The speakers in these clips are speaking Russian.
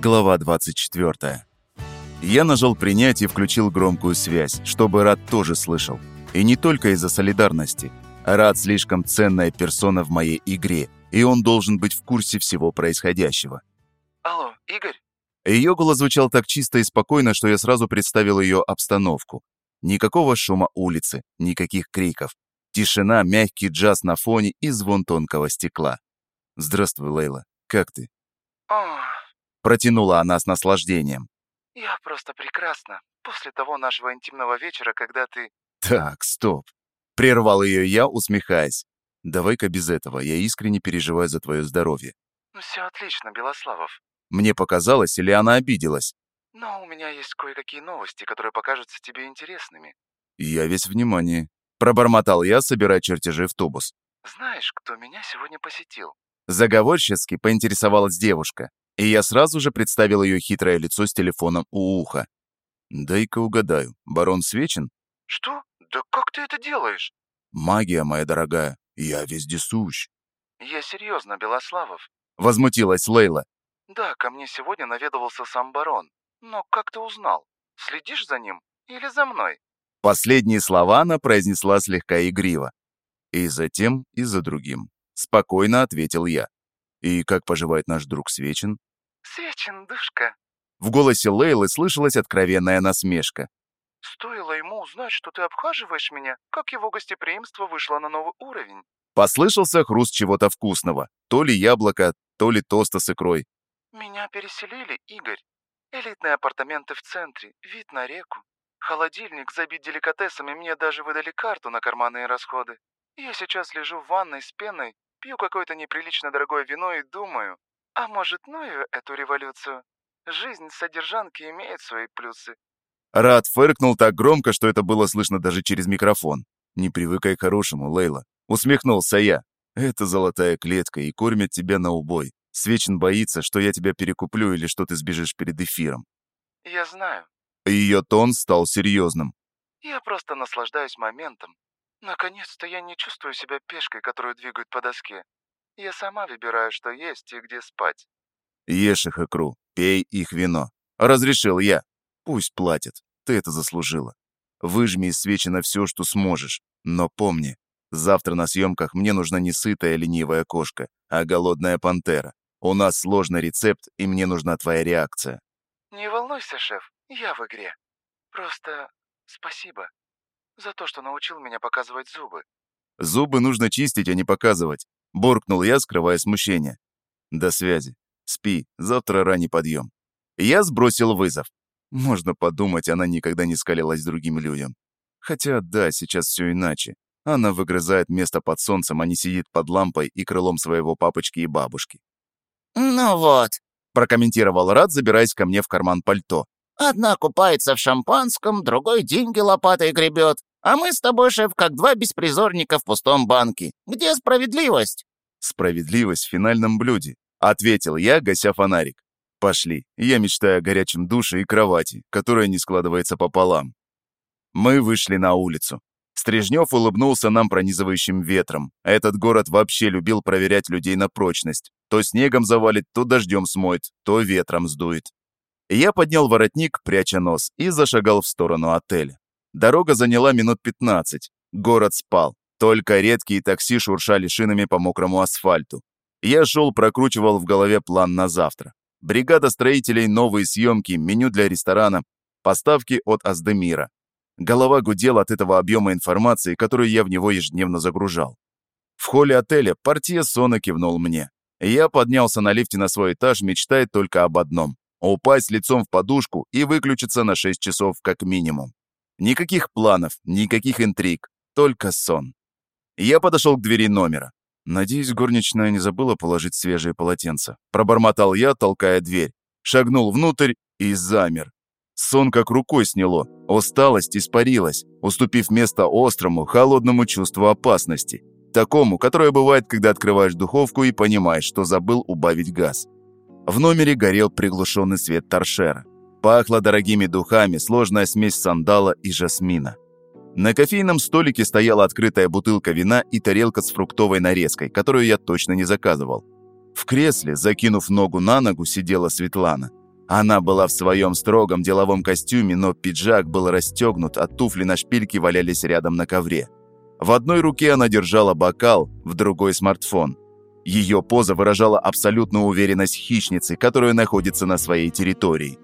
Глава 24. Я нажал «Принять» и включил громкую связь, чтобы Рад тоже слышал. И не только из-за солидарности. Рад слишком ценная персона в моей игре, и он должен быть в курсе всего происходящего. Алло, Игорь? Ее голос звучал так чисто и спокойно, что я сразу представил ее обстановку. Никакого шума улицы, никаких криков. Тишина, мягкий джаз на фоне и звон тонкого стекла. «Здравствуй, Лейла. Как ты?» О, Протянула она с наслаждением. я просто прекрасна. После того нашего интимного вечера, когда ты... «Так, стоп!» Прервал ее я, усмехаясь. «Давай-ка без этого, я искренне переживаю за твое здоровье». Ну, все отлично, Белославов. Мне показалось, или она обиделась? Но у меня есть кое-какие новости, которые покажутся тебе интересными. Я весь внимание. Пробормотал я, собирая чертежи в тубус. Знаешь, кто меня сегодня посетил? Заговорчески поинтересовалась девушка, и я сразу же представил ее хитрое лицо с телефоном у уха. «Дай-ка угадаю, барон Свечин?» Что? Да как ты это делаешь? «Магия, моя дорогая, я вездесущ». Я серьезно, Белославов. Возмутилась Лейла. Да, ко мне сегодня наведывался сам барон. Но как ты узнал? Следишь за ним или за мной? Последние слова она произнесла слегка игриво. «И за тем, и за другим», — спокойно ответил я. «И как поживает наш друг Свечин?» Свечин, душка. В голосе Лейлы слышалась откровенная насмешка. Стоило ему узнать, что ты обхаживаешь меня, как его гостеприимство вышло на новый уровень. Послышался хруст чего-то вкусного. То ли яблоко, то ли тоста с икрой. Меня переселили, Игорь. Элитные апартаменты в центре, вид на реку. Холодильник забит деликатесами, мне даже выдали карту на карманные расходы. Я сейчас лежу в ванной с пеной, пью какое-то неприлично дорогое вино и думаю, а может, ну ее эту революцию? Жизнь содержанки имеет свои плюсы. Рад фыркнул так громко, что это было слышно даже через микрофон. «Не привыкай к хорошему, Лейла». Усмехнулся я. «Это золотая клетка и кормят тебя на убой. Свечин боится, что я тебя перекуплю или что ты сбежишь перед эфиром». Я знаю. Ее тон стал серьезным. Я просто наслаждаюсь моментом. Наконец-то я не чувствую себя пешкой, которую двигают по доске. Я сама выбираю, что есть и где спать. «Ешь их икру, пей их вино». Разрешил я. Пусть платят, ты это заслужила. Выжми из Свечина все, что сможешь. Но помни, завтра на съемках мне нужна не сытая ленивая кошка, а голодная пантера. У нас сложный рецепт, и мне нужна твоя реакция. Не волнуйся, шеф, я в игре. Просто спасибо за то, что научил меня показывать зубы. Зубы нужно чистить, а не показывать. Буркнул я, скрывая смущение. До связи. Спи, завтра ранний подъем. Я сбросил вызов. Можно подумать, она никогда не скалилась другим людям. Хотя да, сейчас все иначе. Она выгрызает место под солнцем, а не сидит под лампой и крылом своего папочки и бабушки. «Ну вот, Прокомментировал Рад, забираясь ко мне в карман пальто. одна купается в шампанском, другой деньги лопатой гребет. А мы с тобой, шеф, как два беспризорника в пустом банке. Где справедливость?» Справедливость в финальном блюде. Ответил я, гася фонарик. Пошли. Я мечтаю о горячем душе и кровати, которая не складывается пополам. Мы вышли на улицу. Стрижнев улыбнулся нам пронизывающим ветром. Этот город вообще любил проверять людей на прочность. То снегом завалит, то дождем смоет, то ветром сдует. Я поднял воротник, пряча нос, и зашагал в сторону отеля. Дорога заняла минут 15. Город спал. Только редкие такси шуршали шинами по мокрому асфальту. Я шел, прокручивал в голове план на завтра. Бригада строителей, новые съемки, меню для ресторана, поставки от Аздемира. Голова гудела от этого объема информации, которую я в него ежедневно загружал. В холле отеля портье сонно кивнул мне. Я поднялся на лифте на свой этаж, мечтая только об одном – упасть лицом в подушку и выключиться на 6 часов как минимум. Никаких планов, никаких интриг, только сон. Я подошел к двери номера. Надеюсь, горничная не забыла положить свежие полотенца. Пробормотал я, толкая дверь. Шагнул внутрь и замер. Сон как рукой сняло. Усталость испарилась, уступив место острому, холодному чувству опасности. Такому, которое бывает, когда открываешь духовку и понимаешь, что забыл убавить газ. В номере горел приглушенный свет торшера. Пахло дорогими духами, сложная смесь сандала и жасмина. На кофейном столике стояла открытая бутылка вина и тарелка с фруктовой нарезкой, которую я точно не заказывал. В кресле, закинув ногу на ногу, сидела Светлана. Она была в своем строгом деловом костюме, но пиджак был расстегнут, а туфли на шпильке валялись рядом на ковре. В одной руке она держала бокал, в другой – смартфон. Ее поза выражала абсолютную уверенность хищницы, которая находится на своей территории.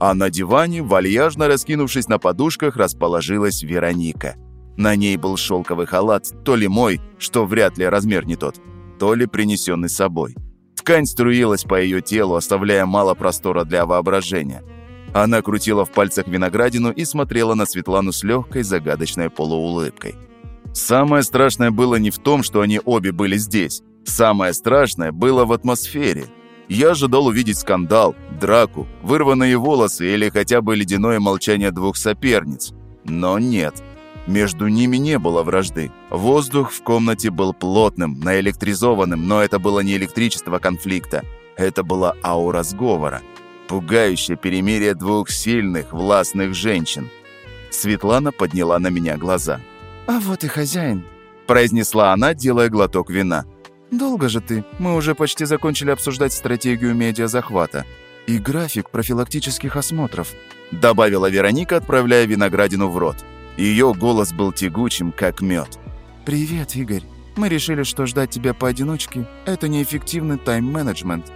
А на диване, вальяжно раскинувшись на подушках, расположилась Вероника. На ней был шелковый халат, то ли мой, что вряд ли размер не тот, то ли принесенный с собой. Ткань струилась по ее телу, оставляя мало простора для воображения. Она крутила в пальцах виноградину и смотрела на Светлану с легкой загадочной полуулыбкой. Самое страшное было не в том, что они обе были здесь. Самое страшное было в атмосфере. Я ожидал увидеть скандал, драку, вырванные волосы или хотя бы ледяное молчание двух соперниц. Но нет. Между ними не было вражды. Воздух в комнате был плотным, наэлектризованным, но это было не электричество конфликта. Это была аура сговора. Пугающее перемирие двух сильных, властных женщин. Светлана подняла на меня глаза. «А вот и хозяин», – произнесла она, делая глоток вина. «Долго же ты. Мы уже почти закончили обсуждать стратегию медиазахвата и график профилактических осмотров», – добавила Вероника, отправляя виноградину в рот. Ее голос был тягучим, как мед. «Привет, Игорь. Мы решили, что ждать тебя поодиночке – это неэффективный тайм-менеджмент».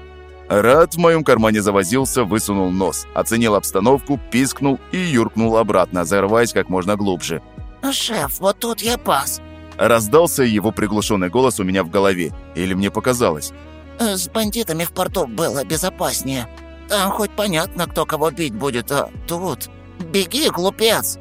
Рад в моем кармане завозился, высунул нос, оценил обстановку, пискнул и юркнул обратно, зарываясь как можно глубже. «Шеф, вот тут я пас». Раздался его приглушенный голос у меня в голове. Или мне показалось? «Э, «С бандитами в порту было безопаснее. Там хоть понятно, кто кого бить будет, а тут... Беги, глупец!»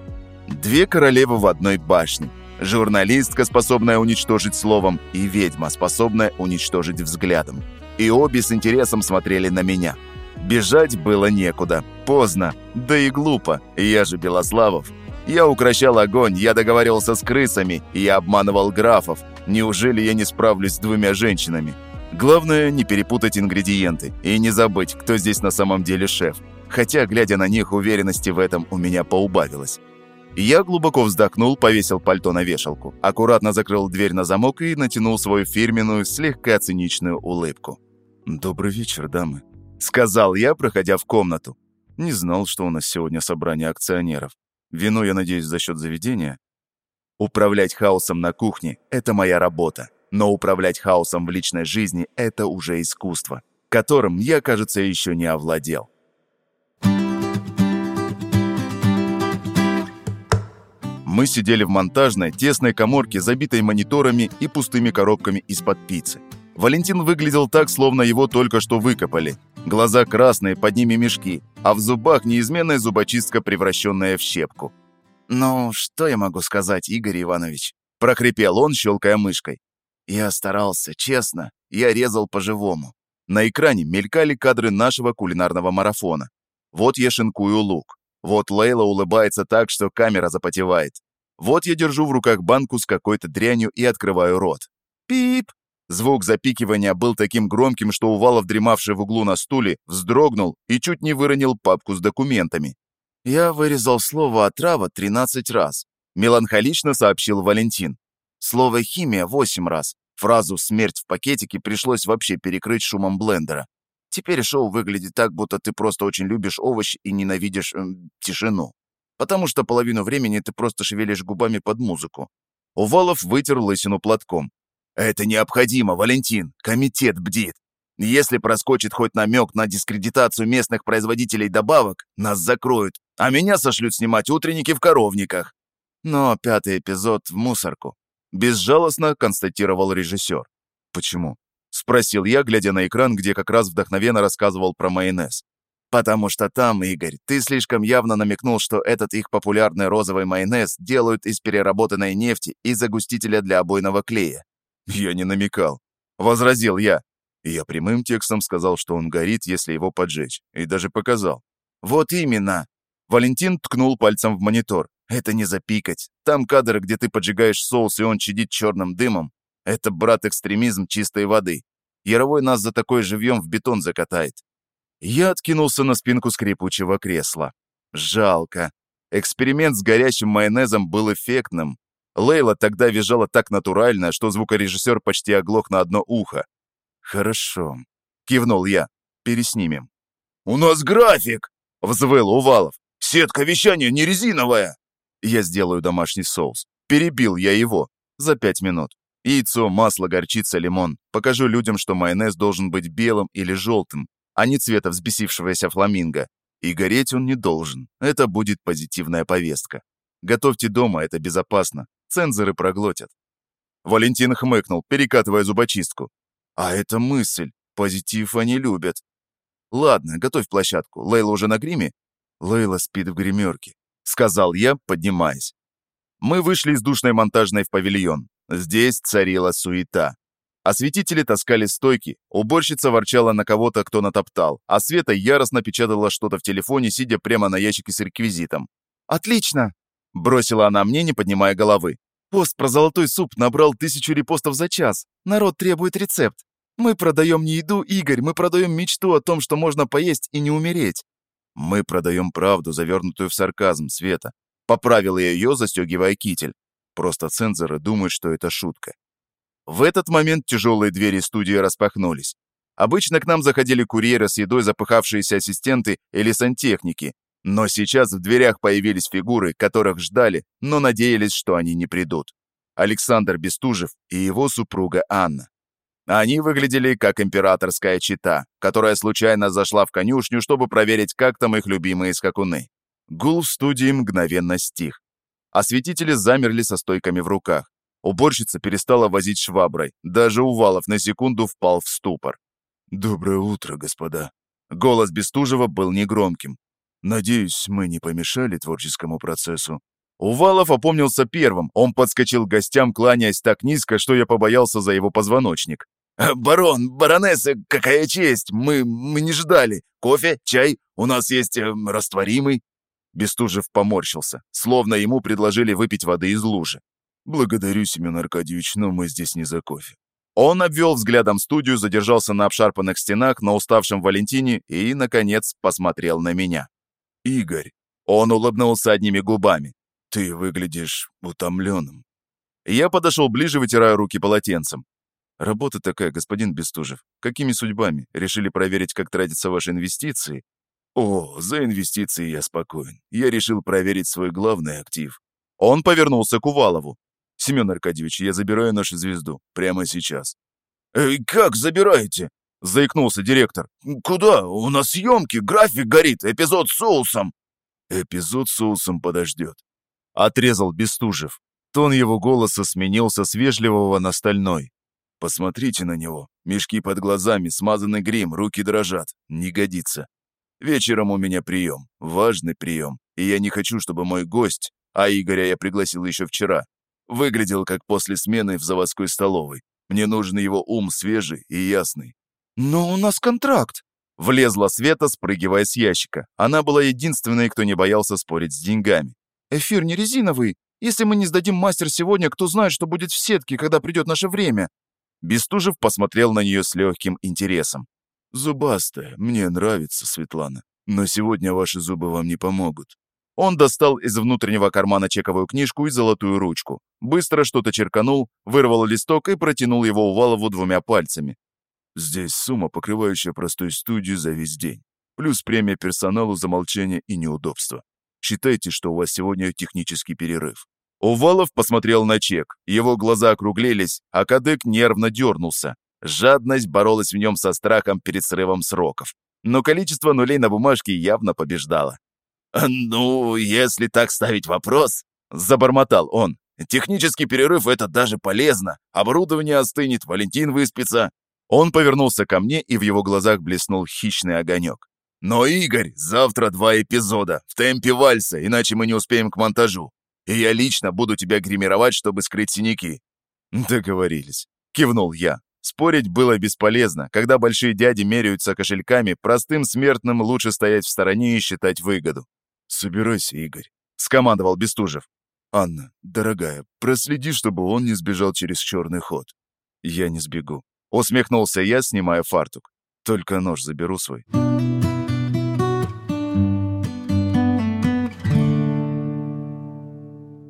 Две королевы в одной башне. Журналистка, способная уничтожить словом, и ведьма, способная уничтожить взглядом. И обе с интересом смотрели на меня. Бежать было некуда. Поздно. Да и глупо. Я же Белославов. Я укращал огонь, я договаривался с крысами, я обманывал графов. Неужели я не справлюсь с двумя женщинами? Главное, не перепутать ингредиенты и не забыть, кто здесь на самом деле шеф. Хотя, глядя на них, уверенности в этом у меня поубавилось. Я глубоко вздохнул, повесил пальто на вешалку, аккуратно закрыл дверь на замок и натянул свою фирменную, слегка циничную улыбку. «Добрый вечер, дамы», — сказал я, проходя в комнату. Не знал, что у нас сегодня собрание акционеров. Вино, я надеюсь, за счет заведения. Управлять хаосом на кухне – это моя работа. Но управлять хаосом в личной жизни – это уже искусство, которым я, кажется, еще не овладел. Мы сидели в монтажной, тесной коморке, забитой мониторами и пустыми коробками из-под пиццы. Валентин выглядел так, словно его только что выкопали. Глаза красные, под ними мешки, а в зубах неизменная зубочистка, превращенная в щепку. «Ну, что я могу сказать, Игорь Иванович?» – прохрипел он, щелкая мышкой. «Я старался, честно, я резал по-живому. На экране мелькали кадры нашего кулинарного марафона. Вот я шинкую лук, вот Лейла улыбается так, что камера запотевает. Вот я держу в руках банку с какой-то дрянью и открываю рот. Пип! Звук запикивания был таким громким, что Увалов, дремавший в углу на стуле, вздрогнул и чуть не выронил папку с документами. «Я вырезал слово «отрава» 13 раз», — меланхолично сообщил Валентин. Слово «химия» 8 раз. Фразу «смерть в пакетике» пришлось вообще перекрыть шумом блендера. Теперь шоу выглядит так, будто ты просто очень любишь овощи и ненавидишь э, тишину. Потому что половину времени ты просто шевелишь губами под музыку. Увалов вытер лысину платком. «Это необходимо, Валентин. Комитет бдит. Если проскочит хоть намек на дискредитацию местных производителей добавок, нас закроют, а меня сошлют снимать утренники в коровниках». Но пятый эпизод в мусорку. Безжалостно констатировал режиссер. Почему? — спросил я, глядя на экран, где как раз вдохновенно рассказывал про майонез. «Потому что там, Игорь, ты слишком явно намекнул, что этот их популярный розовый майонез делают из переработанной нефти и загустителя для обойного клея». «Я не намекал», — возразил я. Я прямым текстом сказал, что он горит, если его поджечь, и даже показал. «Вот именно!» Валентин ткнул пальцем в монитор. «Это не запикать. Там кадры, где ты поджигаешь соус, и он чадит черным дымом. Это, брат, экстремизм чистой воды. Яровой нас за такой живьем в бетон закатает. Я откинулся на спинку скрипучего кресла. Жалко. Эксперимент с горячим майонезом был эффектным. Лейла тогда визжала так натурально, что звукорежиссер почти оглох на одно ухо. «Хорошо», — кивнул я. «Переснимем». У нас график!» — взвыл Увалов. «Сетка вещания не резиновая!» «Я сделаю домашний соус». Перебил я его за пять минут. Яйцо, масло, горчица, лимон. Покажу людям, что майонез должен быть белым или желтым, а не цвета взбесившегося фламинго. И гореть он не должен. Это будет позитивная повестка. Готовьте дома, это безопасно. Цензоры проглотят. Валентин хмыкнул, перекатывая зубочистку. А это мысль. Позитив они любят. Ладно, готовь площадку. Лейла уже на гриме? Лейла спит в гримерке. Сказал я, поднимаясь. Мы вышли из душной монтажной в павильон. Здесь царила суета. Осветители таскали стойки, уборщица ворчала на кого-то, кто натоптал, а Света яростно печатала что-то в телефоне, сидя прямо на ящике с реквизитом. «Отлично!» – бросила она мне, не поднимая головы. «Пост про золотой суп набрал тысячу репостов за час. Народ требует рецепт. Мы продаем не еду, Игорь, мы продаем мечту о том, что можно поесть и не умереть. Мы продаем правду, завернутую в сарказм, Света. Поправила я ее, застегивая китель. Просто цензоры думают, что это шутка. В этот момент тяжелые двери студии распахнулись. Обычно к нам заходили курьеры с едой, запыхавшиеся ассистенты или сантехники, но сейчас в дверях появились фигуры, которых ждали, но надеялись, что они не придут. Александр Бестужев и его супруга Анна. Они выглядели как императорская чита, которая случайно зашла в конюшню, чтобы проверить, как там их любимые скакуны. Гул в студии мгновенно стих. Осветители замерли со стойками в руках. Уборщица перестала возить шваброй. Даже Увалов на секунду впал в ступор. «Доброе утро, господа». Голос Бестужева был негромким. «Надеюсь, мы не помешали творческому процессу». Увалов опомнился первым. Он подскочил к гостям, кланяясь так низко, что я побоялся за его позвоночник. «Э, «Барон, баронесса, какая честь! Мы, мы не ждали. Кофе, чай? У нас есть э, растворимый». Бестужев поморщился, словно ему предложили выпить воды из лужи. «Благодарю, Семен Аркадьевич, но мы здесь не за кофе». Он обвел взглядом студию, задержался на обшарпанных стенах, на уставшем Валентине и, наконец, посмотрел на меня. «Игорь». Он улыбнулся одними губами. «Ты выглядишь утомленным». Я подошел ближе, вытирая руки полотенцем. «Работа такая, господин Бестужев. Какими судьбами? Решили проверить, как тратятся ваши инвестиции?» «О, за инвестиции я спокоен. Я решил проверить свой главный актив». Он повернулся к Увалову. Семен Аркадьевич, я забираю нашу звезду. Прямо сейчас». «Эй, как забираете?» — заикнулся директор. «Куда? У нас съемки, график горит, эпизод с соусом». «Эпизод с соусом подождет», — отрезал Бестужев. Тон его голоса сменился с вежливого на стальной. «Посмотрите на него. Мешки под глазами, смазанный грим, руки дрожат. Не годится. Вечером у меня прием, важный прием, и я не хочу, чтобы мой гость, а Игоря я пригласил еще вчера, Выглядел, как после смены в заводской столовой. Мне нужен его ум свежий и ясный. «Но у нас контракт!» Влезла Света, спрыгивая с ящика. Она была единственной, кто не боялся спорить с деньгами. «Эфир не резиновый. Если мы не сдадим мастер сегодня, кто знает, что будет в сетке, когда придет наше время?» Бестужев посмотрел на нее с легким интересом. «Зубастая, мне нравится, Светлана. Но сегодня ваши зубы вам не помогут. Он достал из внутреннего кармана чековую книжку и золотую ручку. Быстро что-то черканул, вырвал листок и протянул его Увалову двумя пальцами. «Здесь сумма, покрывающая простую студию за весь день. Плюс премия персоналу за молчание и неудобство. Считайте, что у вас сегодня технический перерыв». Увалов посмотрел на чек. Его глаза округлились, а кадык нервно дернулся. Жадность боролась в нем со страхом перед срывом сроков. Но количество нулей на бумажке явно побеждало. «Ну, если так ставить вопрос», — забормотал он. «Технический перерыв — это даже полезно. Оборудование остынет, Валентин выспится». Он повернулся ко мне, и в его глазах блеснул хищный огонек. «Но, Игорь, завтра два эпизода, в темпе вальса, иначе мы не успеем к монтажу. И я лично буду тебя гримировать, чтобы скрыть синяки». «Договорились», — кивнул я. Спорить было бесполезно. Когда большие дяди меряются кошельками, простым смертным лучше стоять в стороне и считать выгоду. «Собирайся, Игорь», — скомандовал Бестужев. «Анна, дорогая, проследи, чтобы он не сбежал через черный ход». «Я не сбегу», — усмехнулся я, снимая фартук. «Только нож заберу свой».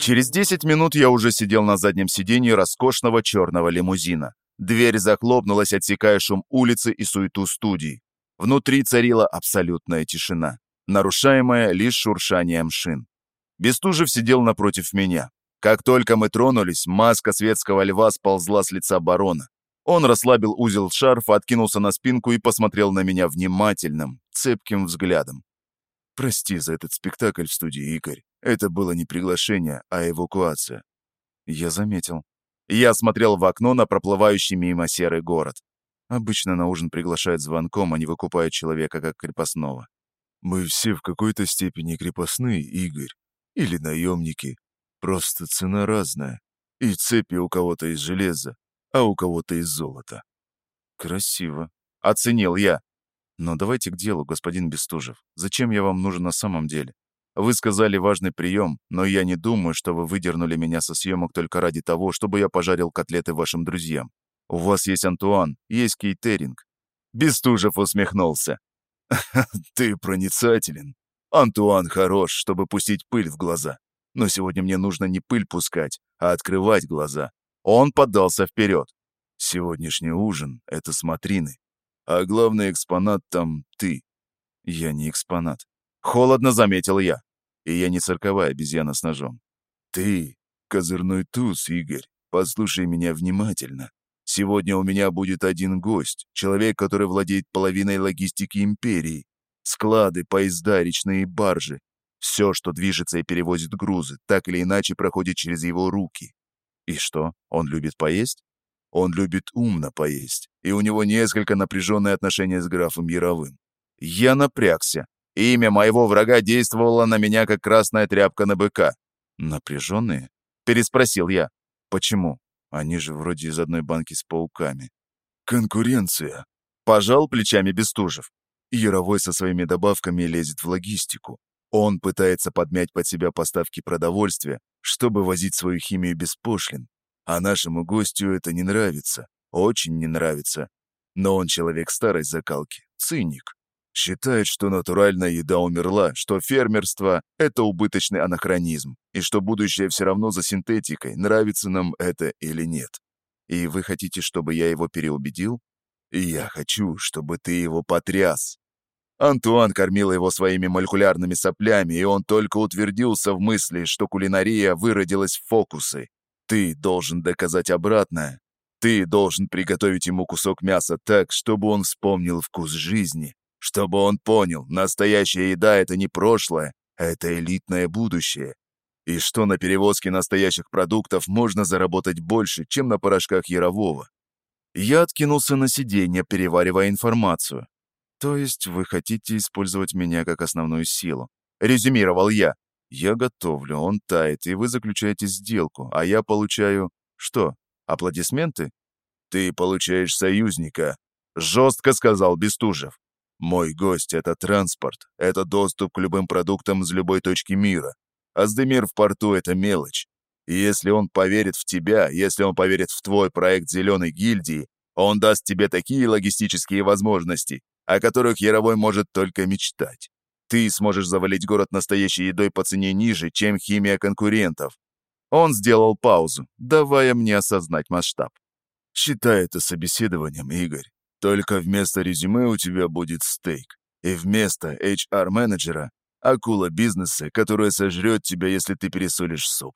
Через 10 минут я уже сидел на заднем сиденье роскошного черного лимузина. Дверь захлопнулась, отсекая шум улицы и суету студии. Внутри царила абсолютная тишина, нарушаемая лишь шуршанием шин. Бестужев сидел напротив меня. Как только мы тронулись, маска светского льва сползла с лица барона. Он расслабил узел шарфа, откинулся на спинку и посмотрел на меня внимательным, цепким взглядом. «Прости за этот спектакль в студии, Игорь. Это было не приглашение, а эвакуация». Я заметил. Я смотрел в окно на проплывающий мимо серый город. Обычно на ужин приглашают звонком, а не выкупают человека как крепостного. «Мы все в какой-то степени крепостные, Игорь. Или наемники. Просто цена разная. И цепи у кого-то из железа, а у кого-то из золота». «Красиво», — оценил я. «Но давайте к делу, господин Бестужев. Зачем я вам нужен на самом деле? Вы сказали важный прием, но я не думаю, что вы выдернули меня со съемок только ради того, чтобы я пожарил котлеты вашим друзьям. У вас есть Антуан, есть кейтеринг». Бестужев усмехнулся. «Ты проницателен. Антуан хорош, чтобы пустить пыль в глаза. Но сегодня мне нужно не пыль пускать, а открывать глаза». Он подался вперед. «Сегодняшний ужин — это смотрины. А главный экспонат там ты. Я не экспонат. Холодно заметил я. И я не цирковая обезьяна с ножом. Ты, козырной туз, Игорь, послушай меня внимательно. Сегодня у меня будет один гость, человек, который владеет половиной логистики империи. Склады, поезда, речные баржи. Все, что движется и перевозит грузы, так или иначе проходит через его руки. И что, он любит поесть? Он любит умно поесть, и у него несколько напряженные отношения с графом Яровым. Я напрягся. Имя моего врага действовало на меня, как красная тряпка на быка. «Напряженные?» — переспросил я. «Почему? Они же вроде из одной банки с пауками». «Конкуренция», — пожал плечами Бестужев. Яровой со своими добавками лезет в логистику. Он пытается подмять под себя поставки продовольствия, чтобы возить свою химию без пошлин. А нашему гостю это не нравится, очень не нравится. Но он человек старой закалки, циник. Считает, что натуральная еда умерла, что фермерство – это убыточный анахронизм, и что будущее все равно за синтетикой, нравится нам это или нет. И вы хотите, чтобы я его переубедил? Я хочу, чтобы ты его потряс. Антуан кормил его своими молекулярными соплями, и он только утвердился в мысли, что кулинария выродилась в фокусы. Ты должен доказать обратное. Ты должен приготовить ему кусок мяса так, чтобы он вспомнил вкус жизни, чтобы он понял, настоящая еда — это не прошлое, это элитное будущее. И что на перевозке настоящих продуктов можно заработать больше, чем на порошках Ярового. Я откинулся на сиденье, переваривая информацию. То есть вы хотите использовать меня как основную силу? Резюмировал я. Я готовлю, он тает, и вы заключаете сделку, а я получаю... Что, аплодисменты? Ты получаешь союзника, жестко сказал Бестужев. Мой гость — это транспорт, это доступ к любым продуктам из любой точки мира. Аздемир в порту — это мелочь. И если он поверит в тебя, если он поверит в твой проект «Зеленой гильдии», он даст тебе такие логистические возможности, о которых Яровой может только мечтать. Ты сможешь завалить город настоящей едой по цене ниже, чем химия конкурентов. Он сделал паузу, давая мне осознать масштаб. Считай это собеседованием, Игорь. Только вместо резюме у тебя будет стейк. И вместо HR-менеджера – акула бизнеса, которая сожрет тебя, если ты пересолишь суп.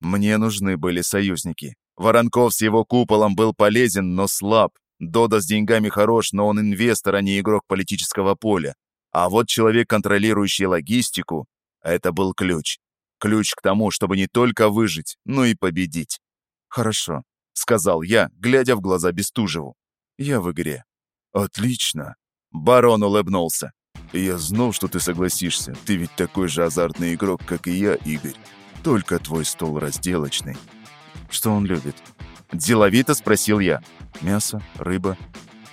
Мне нужны были союзники. Воронков с его куполом был полезен, но слаб. Дода с деньгами хорош, но он инвестор, а не игрок политического поля. А вот человек, контролирующий логистику – это был ключ. Ключ к тому, чтобы не только выжить, но и победить. «Хорошо», – сказал я, глядя в глаза Бестужеву. Я в игре». «Отлично!» Барон улыбнулся. «Я знал, что ты согласишься. Ты ведь такой же азартный игрок, как и я, Игорь. Только твой стол разделочный». «Что он любит?» Деловито спросил я. «Мясо? Рыба?»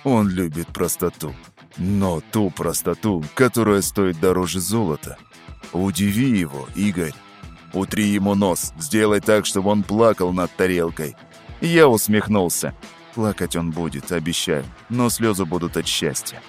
«Он любит простоту. Но ту простоту, которая стоит дороже золота. Удиви его, Игорь. Утри ему нос, сделай так, чтобы он плакал над тарелкой». Я усмехнулся. Плакать он будет, обещаю, но слезы будут от счастья.